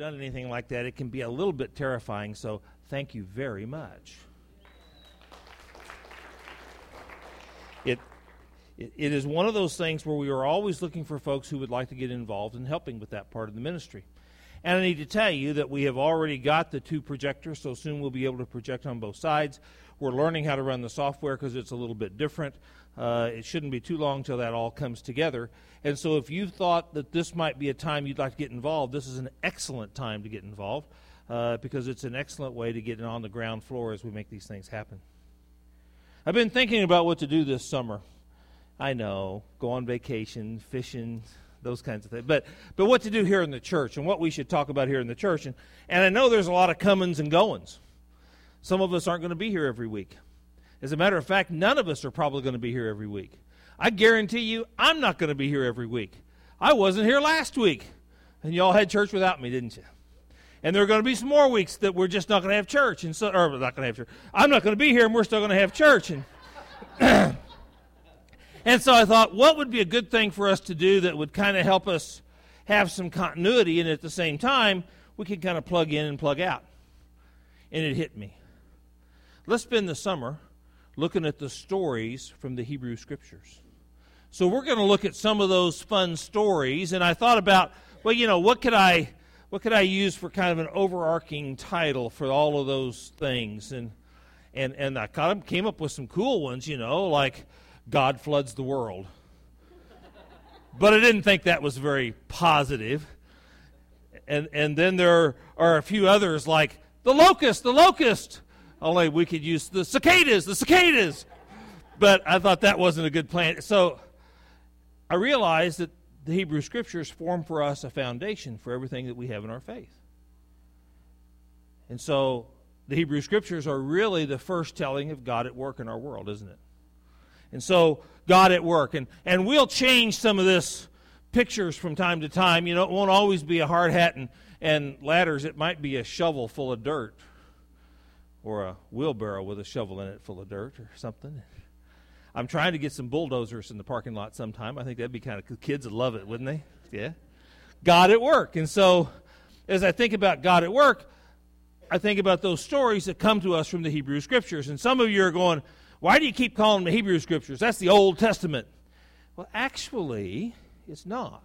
done anything like that, it can be a little bit terrifying. So thank you very much. It, it, it is one of those things where we are always looking for folks who would like to get involved in helping with that part of the ministry. And I need to tell you that we have already got the two projectors, so soon we'll be able to project on both sides. We're learning how to run the software because it's a little bit different. Uh, it shouldn't be too long till that all comes together. And so, if you thought that this might be a time you'd like to get involved, this is an excellent time to get involved uh, because it's an excellent way to get on the ground floor as we make these things happen. I've been thinking about what to do this summer. I know, go on vacation, fishing, those kinds of things. But but what to do here in the church and what we should talk about here in the church. And, and I know there's a lot of comings and goings. Some of us aren't going to be here every week. As a matter of fact, none of us are probably going to be here every week. I guarantee you, I'm not going to be here every week. I wasn't here last week, and y'all had church without me, didn't you? And there are going to be some more weeks that we're just not going to have church, and so or not going to have church. I'm not going to be here, and we're still going to have church. And and so I thought, what would be a good thing for us to do that would kind of help us have some continuity, and at the same time, we could kind of plug in and plug out. And it hit me. Let's spend the summer looking at the stories from the Hebrew Scriptures. So we're going to look at some of those fun stories, and I thought about, well, you know, what could I, what could I use for kind of an overarching title for all of those things, and and and I kind of came up with some cool ones, you know, like God floods the world. but I didn't think that was very positive. And and then there are a few others like the locust, the locust. Only we could use the cicadas, the cicadas. But I thought that wasn't a good plan. So I realized that the Hebrew Scriptures form for us a foundation for everything that we have in our faith. And so the Hebrew Scriptures are really the first telling of God at work in our world, isn't it? And so God at work. And, and we'll change some of this pictures from time to time. You know, it won't always be a hard hat and, and ladders. It might be a shovel full of dirt or a wheelbarrow with a shovel in it full of dirt or something. I'm trying to get some bulldozers in the parking lot sometime. I think that'd be kind of kids would love it, wouldn't they? Yeah. God at work. And so as I think about God at work, I think about those stories that come to us from the Hebrew Scriptures. And some of you are going, why do you keep calling them the Hebrew Scriptures? That's the Old Testament. Well, actually, it's not.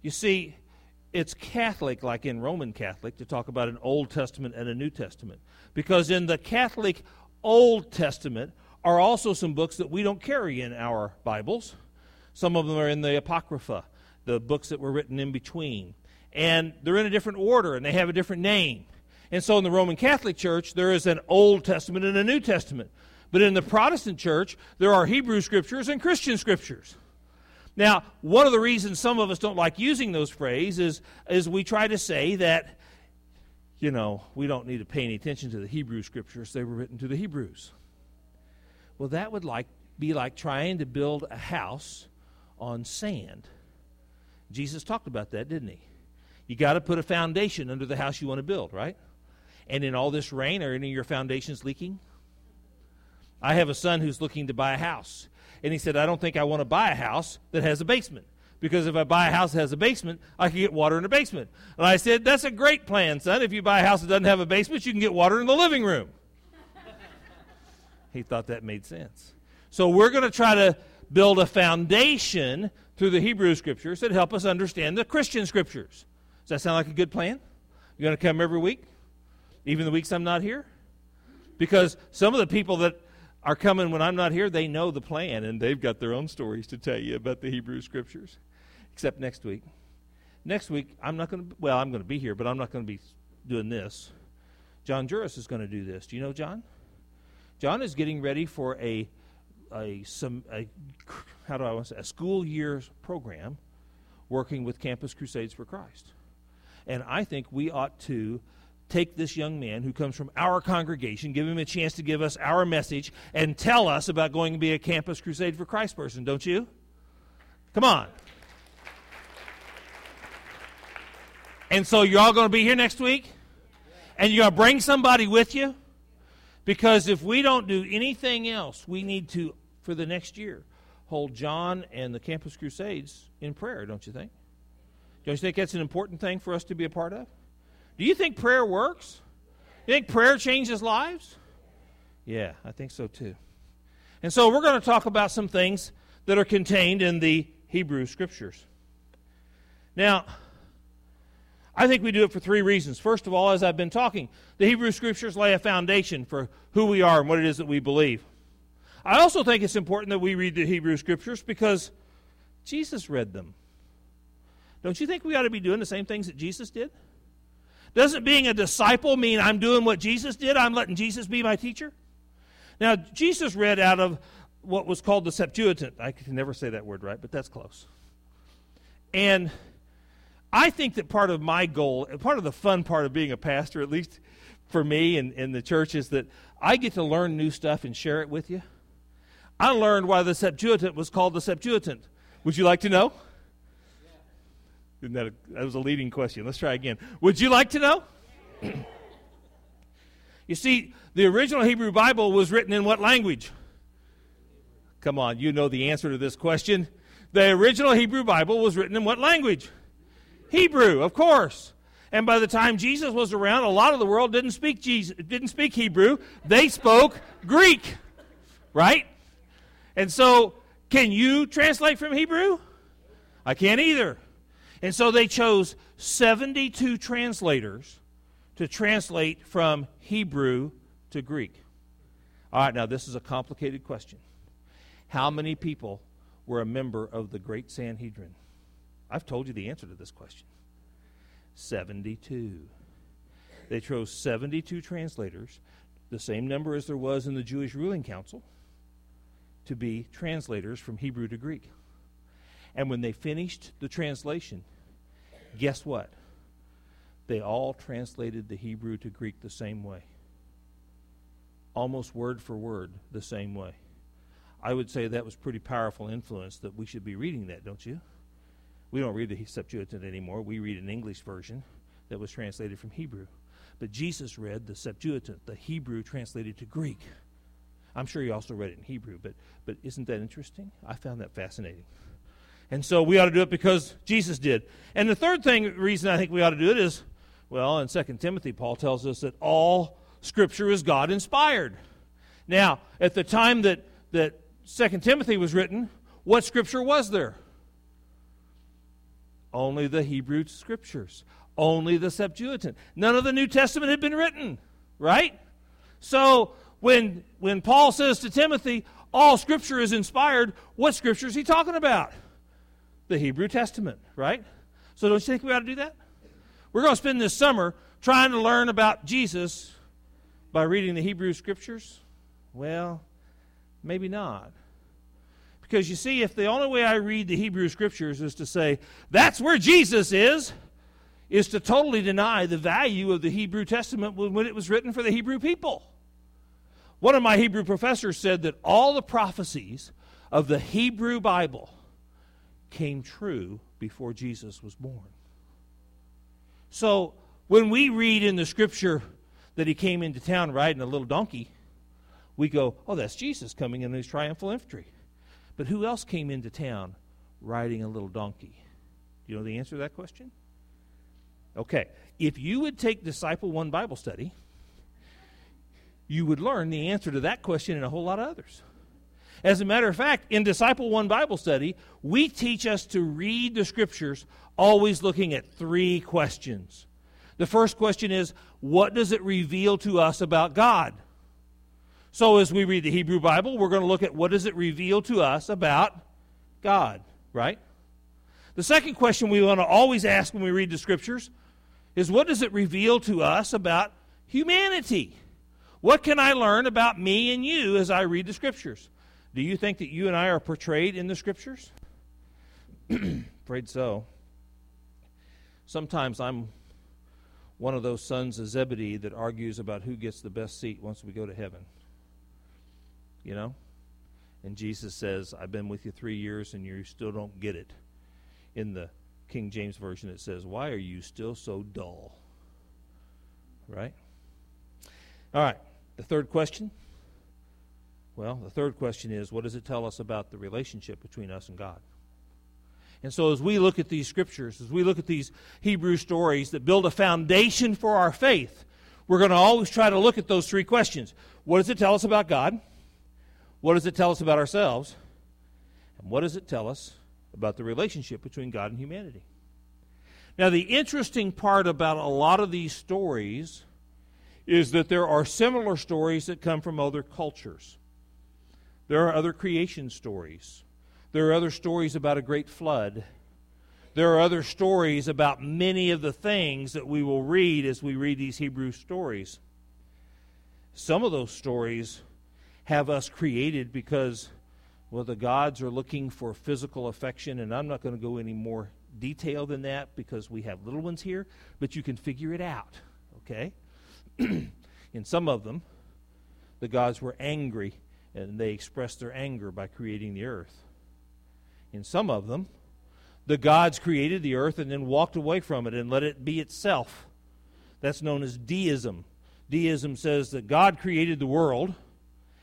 You see, it's Catholic, like in Roman Catholic, to talk about an Old Testament and a New Testament. Because in the Catholic Old Testament are also some books that we don't carry in our Bibles. Some of them are in the Apocrypha, the books that were written in between. And they're in a different order and they have a different name. And so in the Roman Catholic Church, there is an Old Testament and a New Testament. But in the Protestant Church, there are Hebrew scriptures and Christian scriptures. Now, one of the reasons some of us don't like using those phrases is, is we try to say that you know, we don't need to pay any attention to the Hebrew scriptures. They were written to the Hebrews. Well, that would like be like trying to build a house on sand. Jesus talked about that, didn't he? You got to put a foundation under the house you want to build, right? And in all this rain, are any of your foundations leaking? I have a son who's looking to buy a house. And he said, I don't think I want to buy a house that has a basement because if I buy a house that has a basement, I can get water in the basement. And I said, That's a great plan, son. If you buy a house that doesn't have a basement, you can get water in the living room. he thought that made sense. So we're going to try to build a foundation through the Hebrew scriptures that help us understand the Christian scriptures. Does that sound like a good plan? You're going to come every week, even the weeks I'm not here? Because some of the people that are coming when I'm not here, they know the plan and they've got their own stories to tell you about the Hebrew scriptures except next week. Next week, I'm not going to, well, I'm going to be here, but I'm not going to be doing this. John Juris is going to do this. Do you know John? John is getting ready for a, a, some, a how do I want to say, a school year program working with Campus Crusades for Christ. And I think we ought to take this young man who comes from our congregation, give him a chance to give us our message, and tell us about going to be a Campus Crusade for Christ person, don't you? Come on. And so you're all going to be here next week? And you're going to bring somebody with you? Because if we don't do anything else, we need to, for the next year, hold John and the Campus Crusades in prayer, don't you think? Don't you think that's an important thing for us to be a part of? Do you think prayer works? You think prayer changes lives? Yeah, I think so too. And so we're going to talk about some things that are contained in the Hebrew Scriptures. Now, I think we do it for three reasons. First of all, as I've been talking, the Hebrew Scriptures lay a foundation for who we are and what it is that we believe. I also think it's important that we read the Hebrew Scriptures because Jesus read them. Don't you think we ought to be doing the same things that Jesus did? Doesn't being a disciple mean I'm doing what Jesus did? I'm letting Jesus be my teacher? Now, Jesus read out of what was called the Septuagint. I can never say that word right, but that's close. And I think that part of my goal, part of the fun part of being a pastor, at least for me and, the church, is that I get to learn new stuff and share it with you. I learned why the Septuagint was called the Septuagint. Would you like to know? Isn't that, a, that was a leading question. Let's try again. Would you like to know? you see, the original Hebrew Bible was written in what language? Come on, you know the answer to this question. The original Hebrew Bible was written in what language? Hebrew, of course. And by the time Jesus was around, a lot of the world didn't speak Jesus, didn't speak Hebrew. They spoke Greek. Right? And so, can you translate from Hebrew? I can't either. And so they chose 72 translators to translate from Hebrew to Greek. All right, now this is a complicated question. How many people were a member of the Great Sanhedrin? I've told you the answer to this question 72. They chose 72 translators, the same number as there was in the Jewish ruling council, to be translators from Hebrew to Greek. And when they finished the translation, guess what? They all translated the Hebrew to Greek the same way. Almost word for word the same way. I would say that was pretty powerful influence that we should be reading that, don't you? We don't read the Septuagint anymore. We read an English version that was translated from Hebrew. But Jesus read the Septuagint, the Hebrew translated to Greek. I'm sure he also read it in Hebrew, but, but isn't that interesting? I found that fascinating. And so we ought to do it because Jesus did. And the third thing, reason I think we ought to do it is, well, in 2 Timothy, Paul tells us that all Scripture is God inspired. Now, at the time that, that 2 Timothy was written, what Scripture was there? Only the Hebrew Scriptures, only the Septuagint. None of the New Testament had been written, right? So when, when Paul says to Timothy, all Scripture is inspired, what Scripture is he talking about? the Hebrew Testament, right? So don't you think we ought to do that? We're going to spend this summer trying to learn about Jesus by reading the Hebrew Scriptures? Well, maybe not. Because you see, if the only way I read the Hebrew Scriptures is to say, that's where Jesus is, is to totally deny the value of the Hebrew Testament when it was written for the Hebrew people. One of my Hebrew professors said that all the prophecies of the Hebrew Bible came true before Jesus was born. So when we read in the scripture that he came into town riding a little donkey, we go, oh, that's Jesus coming in his triumphal entry. But who else came into town riding a little donkey? Do you know the answer to that question? Okay. If you would take Disciple One Bible study, you would learn the answer to that question and a whole lot of others. As a matter of fact, in Disciple One Bible Study, we teach us to read the scriptures always looking at three questions. The first question is, what does it reveal to us about God? So as we read the Hebrew Bible, we're going to look at what does it reveal to us about God, right? The second question we want to always ask when we read the scriptures is what does it reveal to us about humanity? What can I learn about me and you as I read the scriptures? Do you think that you and I are portrayed in the scriptures? Afraid so. Sometimes I'm one of those sons of Zebedee that argues about who gets the best seat once we go to heaven. You know? And Jesus says, I've been with you three years and you still don't get it. In the King James Version, it says, Why are you still so dull? Right? All right. The third question well, the third question is what does it tell us about the relationship between us and God? And so, as we look at these scriptures, as we look at these Hebrew stories that build a foundation for our faith, we're going to always try to look at those three questions. What does it tell us about God? What does it tell us about ourselves? And what does it tell us about the relationship between God and humanity? Now, the interesting part about a lot of these stories is that there are similar stories that come from other cultures. There are other creation stories. There are other stories about a great flood. There are other stories about many of the things that we will read as we read these Hebrew stories. Some of those stories have us created because, well, the gods are looking for physical affection, and I'm not going to go any more detail than that because we have little ones here, but you can figure it out, okay? In some of them, the gods were angry and they expressed their anger by creating the earth. In some of them, the gods created the earth and then walked away from it and let it be itself. That's known as deism. Deism says that God created the world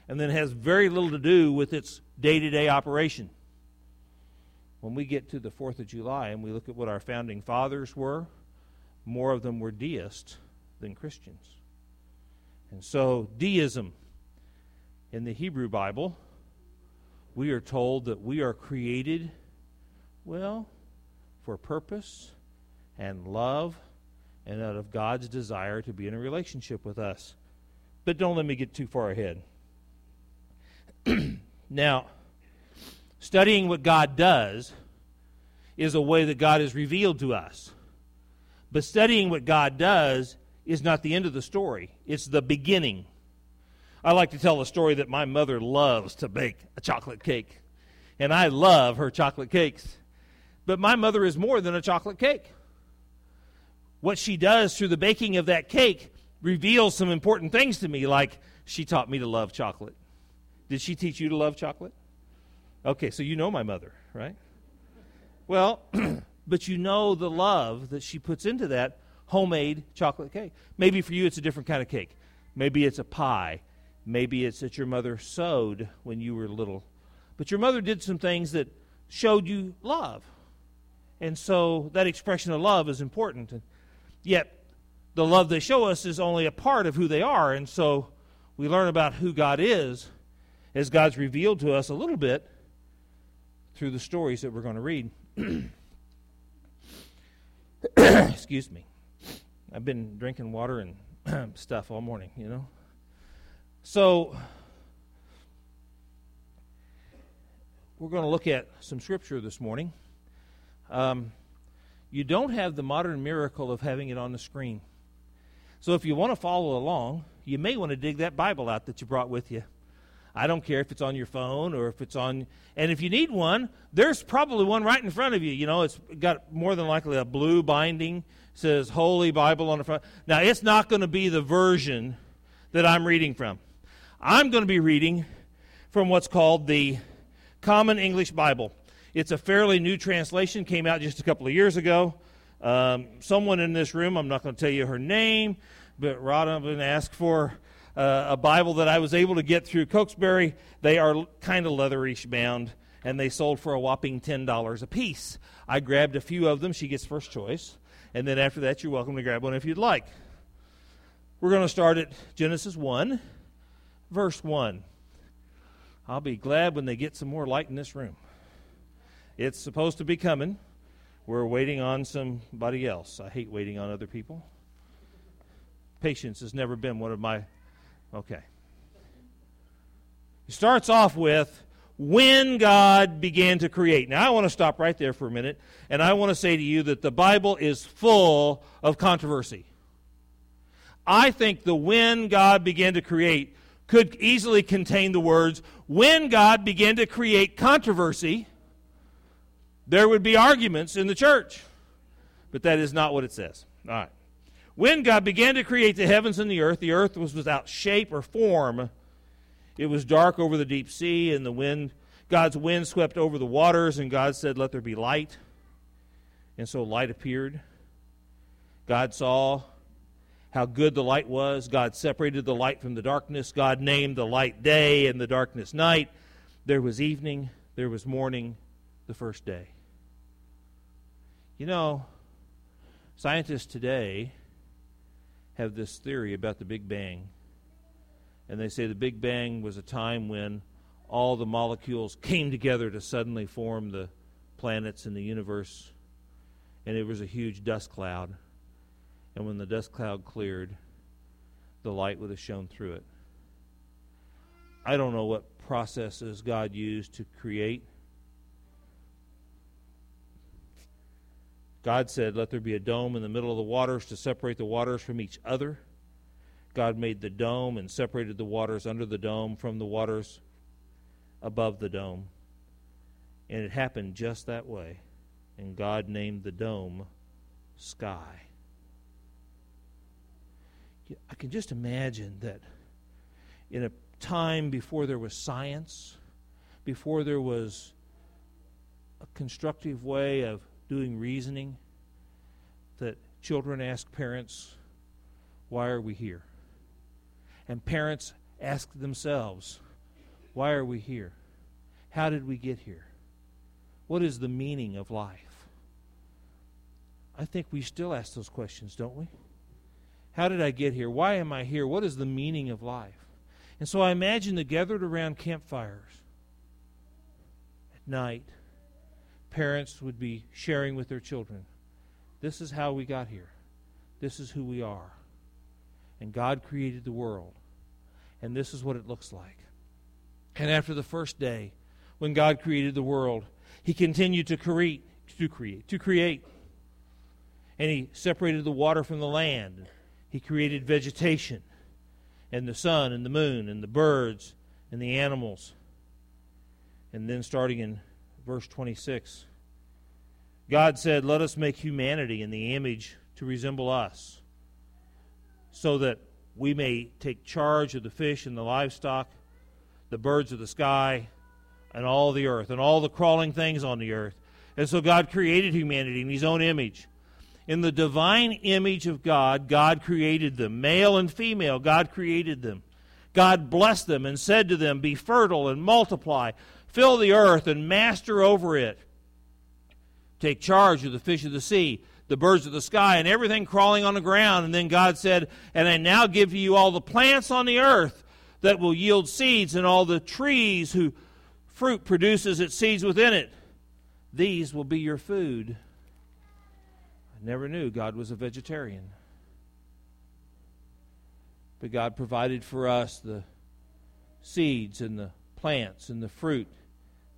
and then has very little to do with its day to day operation. When we get to the 4th of July and we look at what our founding fathers were, more of them were deists than Christians. And so, deism in the Hebrew Bible, we are told that we are created, well, for purpose and love and out of God's desire to be in a relationship with us. But don't let me get too far ahead. now, studying what God does is a way that God is revealed to us. But studying what God does is not the end of the story, it's the beginning. I like to tell a story that my mother loves to bake a chocolate cake. And I love her chocolate cakes. But my mother is more than a chocolate cake. What she does through the baking of that cake reveals some important things to me, like she taught me to love chocolate. Did she teach you to love chocolate? Okay, so you know my mother, right? Well, but you know the love that she puts into that homemade chocolate cake. Maybe for you it's a different kind of cake. Maybe it's a pie. Maybe it's that your mother sewed when you were little. But your mother did some things that showed you love. And so that expression of love is important. And yet, the love they show us is only a part of who they are. And so we learn about who God is as God's revealed to us a little bit through the stories that we're going to read. Excuse me. I've been drinking water and stuff all morning, you know. So, we're going to look at some scripture this morning. Um, you don't have the modern miracle of having it on the screen. So, if you want to follow along, you may want to dig that Bible out that you brought with you. I don't care if it's on your phone or if it's on. And if you need one, there's probably one right in front of you. You know, it's got more than likely a blue binding, says Holy Bible on the front. Now, it's not going to be the version that I'm reading from. I'm going to be reading from what's called the Common English Bible. It's a fairly new translation, came out just a couple of years ago. Um, someone in this room, I'm not going to tell you her name, but Rodden asked for uh, a Bible that I was able to get through Cokesbury. They are kind of leatherish bound, and they sold for a whopping $10 a piece. I grabbed a few of them. She gets first choice. And then after that, you're welcome to grab one if you'd like. We're going to start at Genesis 1, verse 1. I'll be glad when they get some more light in this room. It's supposed to be coming. We're waiting on somebody else. I hate waiting on other people. Patience has never been one of my Okay. He starts off with when God began to create. Now, I want to stop right there for a minute, and I want to say to you that the Bible is full of controversy. I think the when God began to create could easily contain the words, when God began to create controversy, there would be arguments in the church. But that is not what it says. All right. When God began to create the heavens and the earth, the earth was without shape or form. It was dark over the deep sea, and the wind, God's wind swept over the waters, and God said, Let there be light. And so light appeared. God saw how good the light was. God separated the light from the darkness. God named the light day and the darkness night. There was evening, there was morning, the first day. You know, scientists today have this theory about the Big Bang. And they say the Big Bang was a time when all the molecules came together to suddenly form the planets in the universe. And it was a huge dust cloud. And when the dust cloud cleared, the light would have shone through it. I don't know what processes God used to create. God said, Let there be a dome in the middle of the waters to separate the waters from each other. God made the dome and separated the waters under the dome from the waters above the dome. And it happened just that way. And God named the dome sky. I can just imagine that in a time before there was science, before there was a constructive way of doing reasoning, that children ask parents, Why are we here? And parents ask themselves, Why are we here? How did we get here? What is the meaning of life? I think we still ask those questions, don't we? How did I get here? Why am I here? What is the meaning of life? And so I imagine the gathered around campfires at night, parents would be sharing with their children this is how we got here, this is who we are. And God created the world, and this is what it looks like. And after the first day, when God created the world, He continued to create, to create, to create. And He separated the water from the land. He created vegetation and the sun and the moon and the birds and the animals. And then starting in verse 26, God said, Let us make humanity in the image to resemble us, so that we may take charge of the fish and the livestock, the birds of the sky, and all the earth, and all the crawling things on the earth. And so God created humanity in His own image. In the divine image of God, God created them. Male and female, God created them. God blessed them and said to them, Be fertile and multiply, fill the earth and master over it. Take charge of the fish of the sea, the birds of the sky, and everything crawling on the ground. And then God said, And I now give you all the plants on the earth that will yield seeds, and all the trees whose fruit produces its seeds within it. These will be your food I never knew God was a vegetarian. But God provided for us the seeds and the plants and the fruit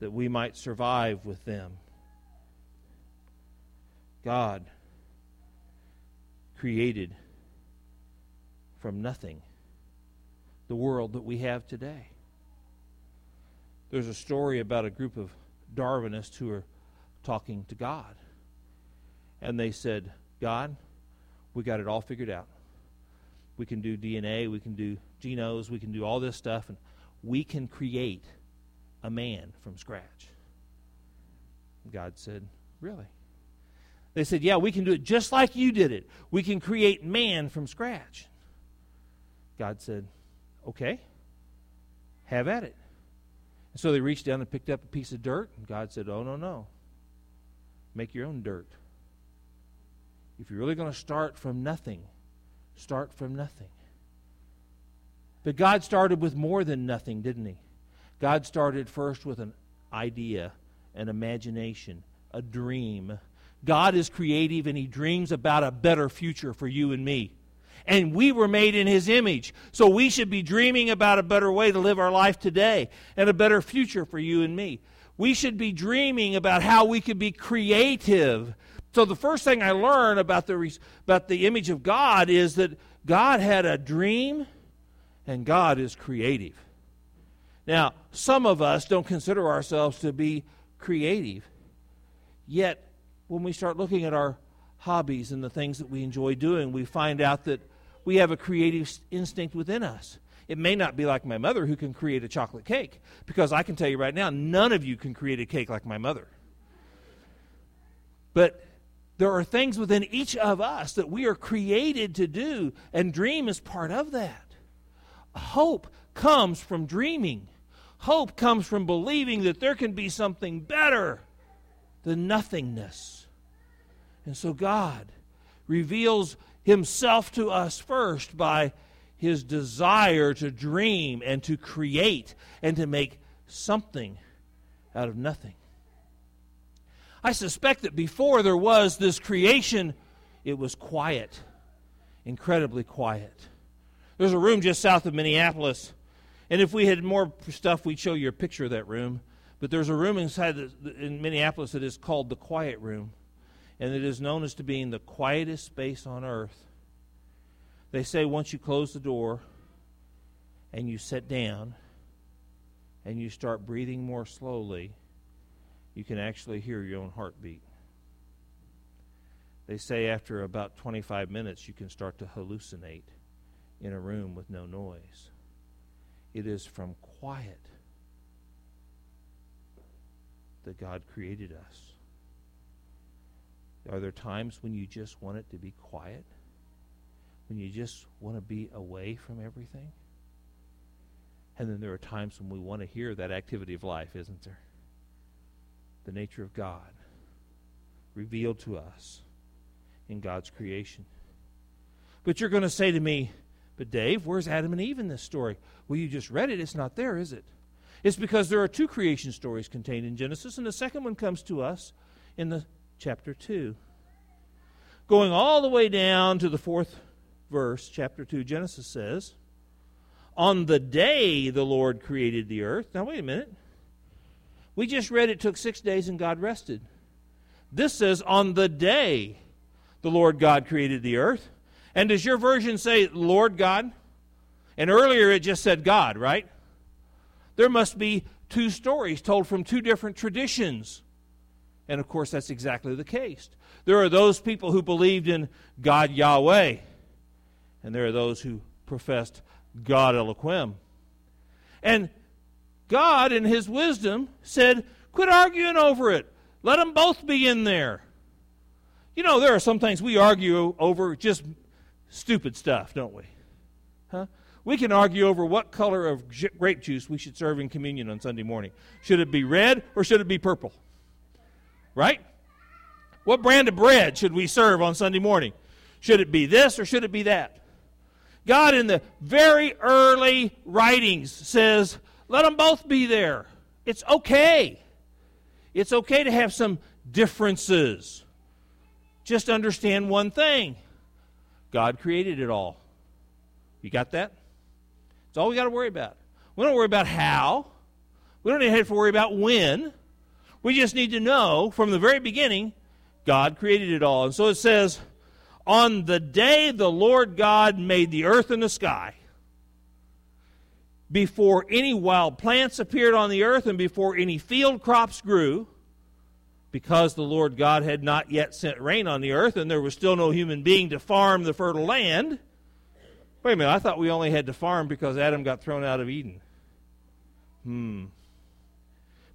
that we might survive with them. God created from nothing the world that we have today. There's a story about a group of Darwinists who are talking to God and they said, God, we got it all figured out. We can do DNA, we can do genomes, we can do all this stuff, and we can create a man from scratch. God said, Really? They said, Yeah, we can do it just like you did it. We can create man from scratch. God said, Okay, have at it. And so they reached down and picked up a piece of dirt, and God said, Oh, no, no. Make your own dirt. If you're really going to start from nothing, start from nothing. But God started with more than nothing, didn't He? God started first with an idea, an imagination, a dream. God is creative and He dreams about a better future for you and me. And we were made in His image. So we should be dreaming about a better way to live our life today and a better future for you and me. We should be dreaming about how we could be creative so the first thing I learned about the, about the image of God is that God had a dream and God is creative. Now, some of us don't consider ourselves to be creative. Yet, when we start looking at our hobbies and the things that we enjoy doing, we find out that we have a creative instinct within us. It may not be like my mother who can create a chocolate cake, because I can tell you right now, none of you can create a cake like my mother. But there are things within each of us that we are created to do, and dream is part of that. Hope comes from dreaming. Hope comes from believing that there can be something better than nothingness. And so God reveals himself to us first by his desire to dream and to create and to make something out of nothing. I suspect that before there was this creation, it was quiet, incredibly quiet. There's a room just south of Minneapolis, and if we had more stuff, we'd show you a picture of that room. But there's a room inside the, in Minneapolis that is called the Quiet Room, and it is known as to being the quietest space on earth. They say once you close the door and you sit down and you start breathing more slowly, you can actually hear your own heartbeat. They say after about 25 minutes, you can start to hallucinate in a room with no noise. It is from quiet that God created us. Are there times when you just want it to be quiet? When you just want to be away from everything? And then there are times when we want to hear that activity of life, isn't there? The nature of God revealed to us in God's creation. But you're going to say to me, but Dave, where's Adam and Eve in this story? Well, you just read it. It's not there, is it? It's because there are two creation stories contained in Genesis, and the second one comes to us in the chapter 2. Going all the way down to the fourth verse, chapter 2, Genesis says, On the day the Lord created the earth. Now, wait a minute. We just read it took six days and God rested. This says, On the day the Lord God created the earth. And does your version say Lord God? And earlier it just said God, right? There must be two stories told from two different traditions. And of course, that's exactly the case. There are those people who believed in God Yahweh, and there are those who professed God Elohim. And God, in His wisdom, said, Quit arguing over it. Let them both be in there. You know, there are some things we argue over just stupid stuff, don't we? Huh? We can argue over what color of grape juice we should serve in communion on Sunday morning. Should it be red or should it be purple? Right? What brand of bread should we serve on Sunday morning? Should it be this or should it be that? God, in the very early writings, says, let them both be there. It's okay. It's okay to have some differences. Just understand one thing God created it all. You got that? That's all we got to worry about. We don't worry about how. We don't have to worry about when. We just need to know from the very beginning God created it all. And so it says, On the day the Lord God made the earth and the sky, before any wild plants appeared on the earth and before any field crops grew, because the Lord God had not yet sent rain on the earth and there was still no human being to farm the fertile land, Wait a minute, I thought we only had to farm because Adam got thrown out of Eden. Hmm.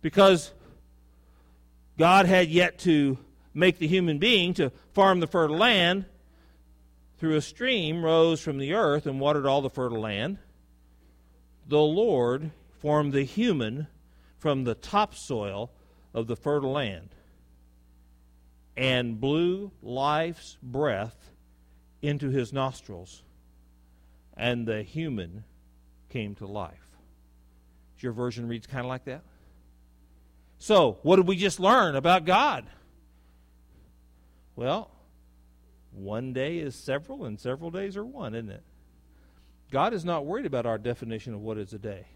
Because God had yet to make the human being to farm the fertile land, through a stream rose from the earth and watered all the fertile land. The Lord formed the human from the topsoil of the fertile land and blew life's breath into his nostrils and the human came to life. Your version reads kind of like that. So, what did we just learn about God? Well, one day is several, and several days are one, isn't it? God is not worried about our definition of what is a day.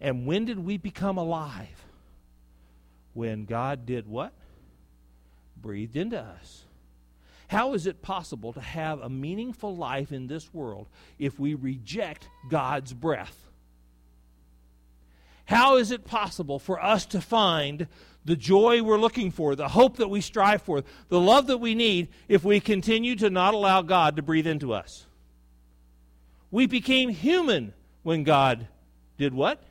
And when did we become alive? When God did what? Breathed into us. How is it possible to have a meaningful life in this world if we reject God's breath? How is it possible for us to find the joy we're looking for, the hope that we strive for, the love that we need if we continue to not allow God to breathe into us? We became human when God did what?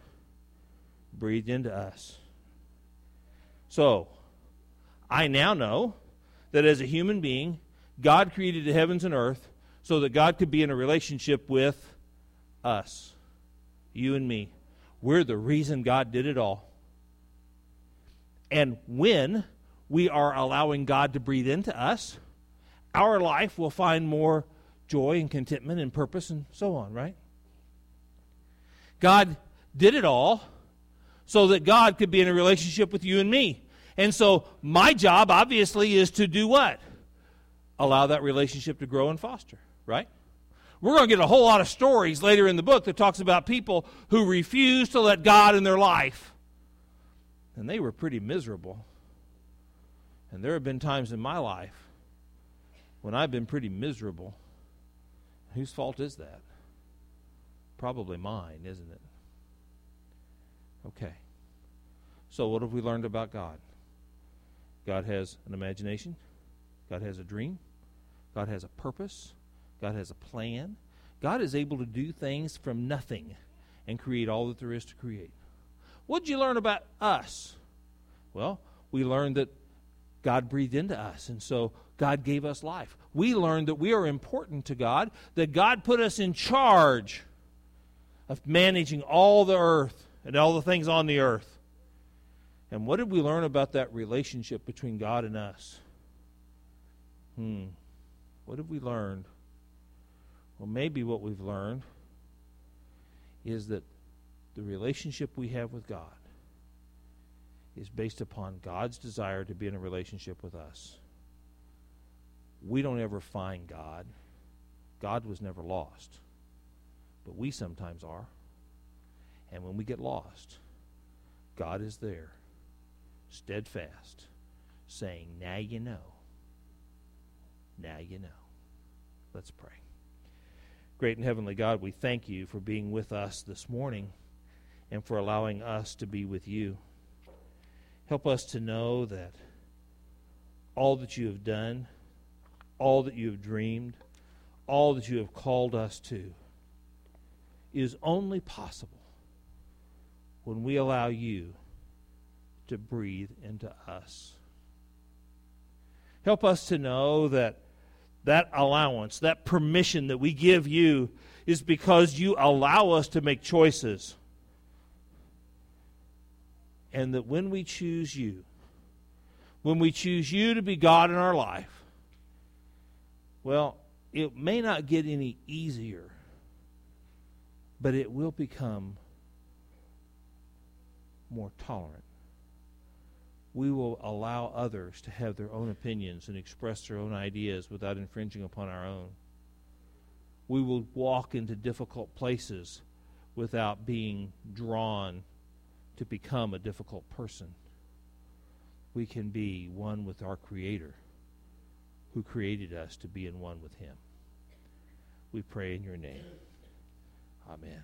Breathed into us. So, I now know that as a human being, God created the heavens and earth so that God could be in a relationship with us, you and me. We're the reason God did it all. And when we are allowing God to breathe into us, our life will find more joy and contentment and purpose and so on, right? God did it all so that God could be in a relationship with you and me. And so my job, obviously, is to do what? Allow that relationship to grow and foster, right? We're going to get a whole lot of stories later in the book that talks about people who refused to let God in their life. And they were pretty miserable. And there have been times in my life when I've been pretty miserable. Whose fault is that? Probably mine, isn't it? Okay. So, what have we learned about God? God has an imagination, God has a dream, God has a purpose, God has a plan. God is able to do things from nothing and create all that there is to create. What did you learn about us? Well, we learned that God breathed into us, and so God gave us life. We learned that we are important to God, that God put us in charge of managing all the earth and all the things on the earth. And what did we learn about that relationship between God and us? Hmm. What have we learned? Well, maybe what we've learned is that the relationship we have with God is based upon God's desire to be in a relationship with us. We don't ever find God. God was never lost. But we sometimes are. And when we get lost, God is there, steadfast, saying, Now you know. Now you know. Let's pray. Great and heavenly God, we thank you for being with us this morning and for allowing us to be with you. Help us to know that all that you have done, all that you have dreamed, all that you have called us to is only possible when we allow you to breathe into us. Help us to know that that allowance, that permission that we give you, is because you allow us to make choices. And that when we choose you, when we choose you to be God in our life, well, it may not get any easier, but it will become more tolerant we will allow others to have their own opinions and express their own ideas without infringing upon our own. We will walk into difficult places without being drawn to become a difficult person. We can be one with our Creator who created us to be in one with Him. We pray in your name. Amen.